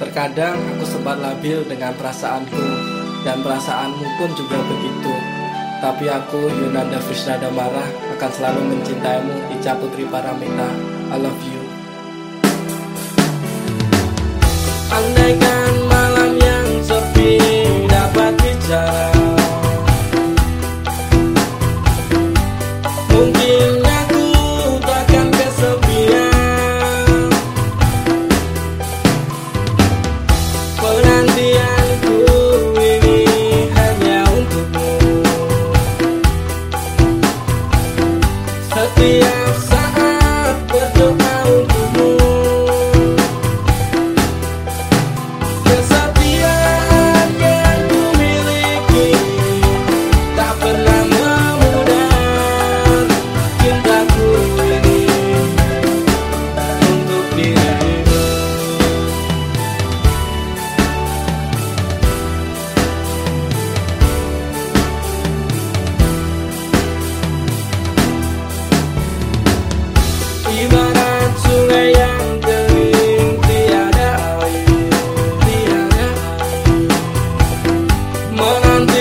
Terkadang aku sempat labil dengan perasaanku dan perasaanmu pun juga begitu. Tapi aku, Yunanda Fisnada Marah, akan selalu mencintaimu, Ica Putri Paramita. I love you. the outside. adelante.